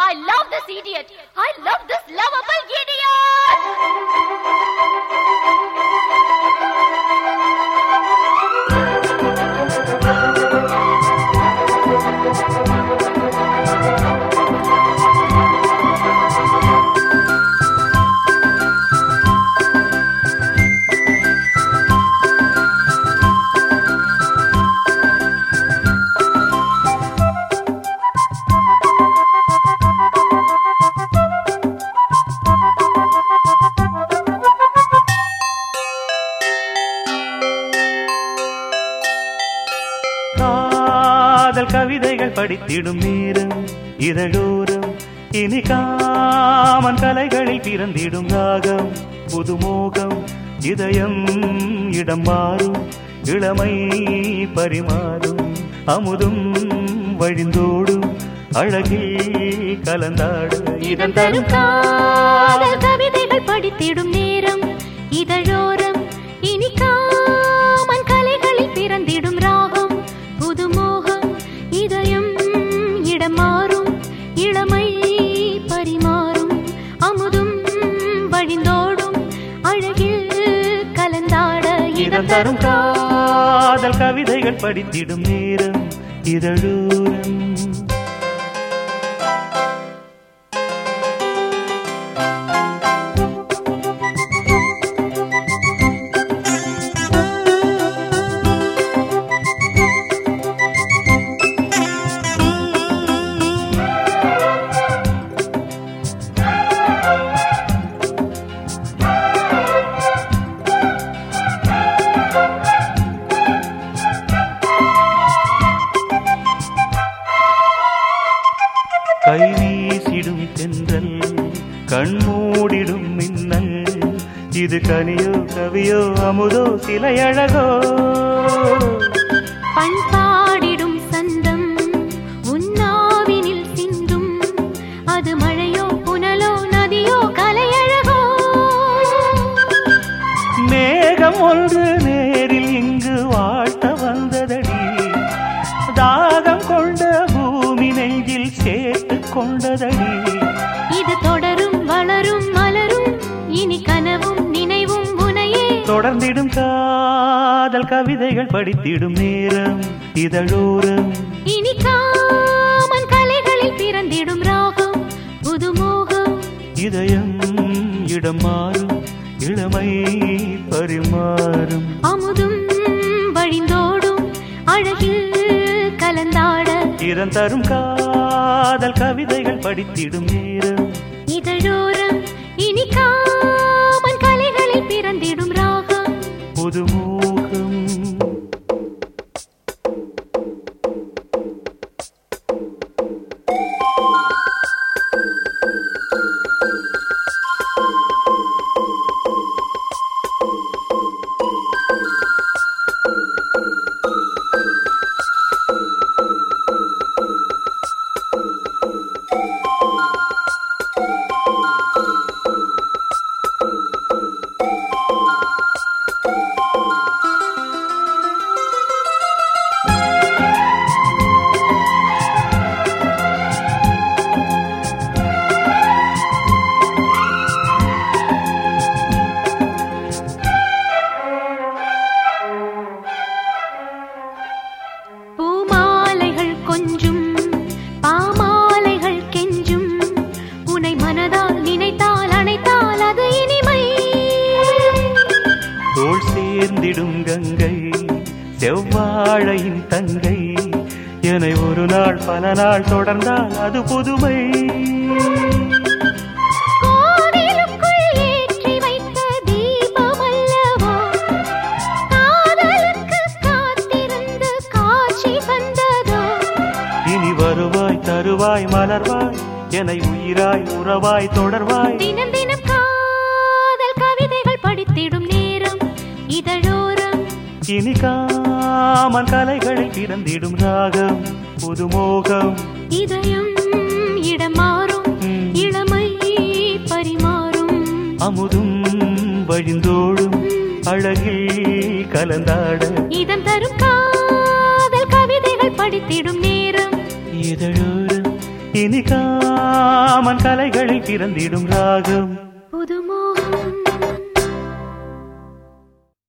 I love this idiot. I love this lovable idiot. காதல் கவிதைகள் படித்திடும் நேரம் இதழோரம். இனி காமன் கலைகளில் பிறந்திடும் ராகம் புதுமோகம் இதயம் இடம் மாறும் இளமை பரிமாறும் அமுதும் வழிந்தோடும் அழகில் கலந்தாடும். இதன் தரும் கவிதைகள் படித்திடும் இதன் தரும் காதல் கவிதைகள் படித்திடும் நேரம் இதழூரம். மூடிடும் மின்னல். இது கனியோ கவியோ அமுதோ சிலையழகோ. பண்பாடிடும் சந்தம் உன்னா தொடர்ந்திடும் காதல் கவிதைகள் படித்திடும் நேரம் இதழோரம் இனி காமன் கலைகளில் பிறந்திடும் ராகம் புதுமோகம். இதயம் இடம் மாறும் இளமை பரிமாறும். அமுதும் வழிந்தோடும் அழகில் கலந்தாட. இதன் தரும் காதல் கவிதைகள் படித்திடும் நேரம். இதழோரம் செவ்வாழையின் தங்கை. என ஒரு நாள் பல நாள் தொடர்ந்தால் அது புதுமை. வருவாய் தருவாய் மலர்வாய். என உயிராய் உறவாய் தொடர்வாய். தினம் தினம் காதல் கவிதைகள் படித்திடும் இனி காமன் கலைகளில் பிறந்திடும் ராகம் புதுமோகம். இதயம் இடம் மாறும் இளமை பரிமாறும். அமுதும் வழிந்தோடும் அழகில் கலந்தாட. இதம் தரும் காதல் கவிதைகள் படித்திடும் நேரம். இதழோரம் இனி காமன் கலைகளில் பிறந்திடும் ராகம்.